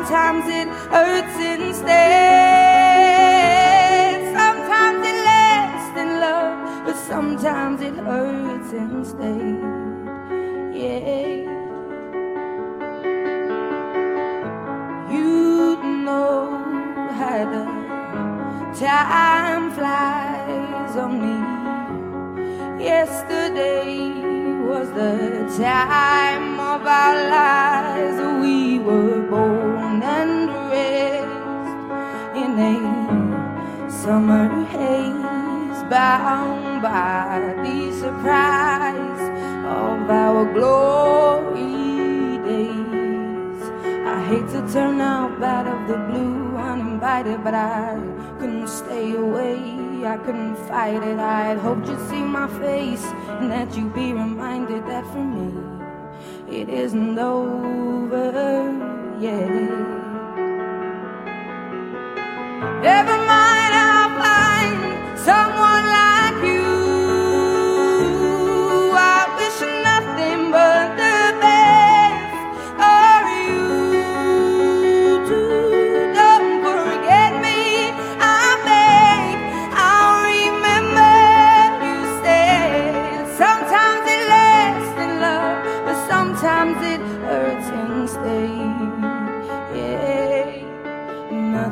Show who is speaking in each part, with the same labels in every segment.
Speaker 1: Sometimes it hurts instead. Sometimes it lasts in love, but sometimes it hurts instead. Yeah. You know how the time flies on me. Yesterday was the time of summer haze, bound by the surprise of our glory days. I hate to turn out bad of the blue, uninvited, but I couldn't stay away. I couldn't fight it. I'd hoped you'd see my face and that you'd be reminded that for me it isn't over yet.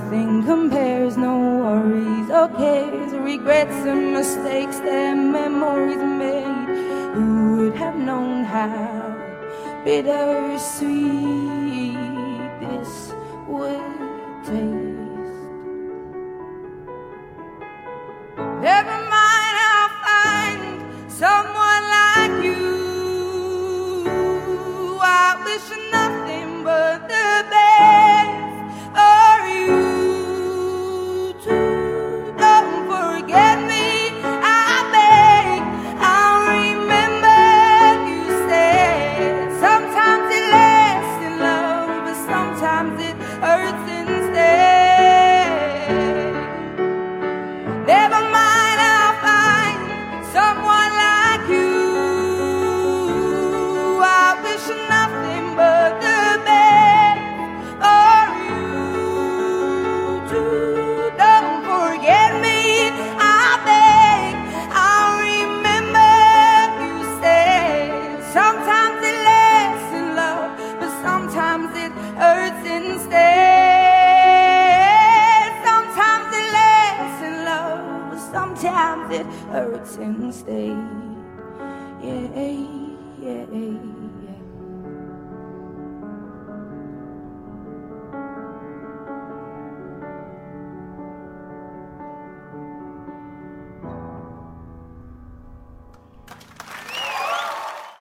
Speaker 1: Nothing compares, no worries or cares, regrets and mistakes that memories made. Who would have known how bittersweet this would taste? Sometimes it hurts instead. Sometimes it lasts in love, sometimes it hurts instead. Yeah, yeah.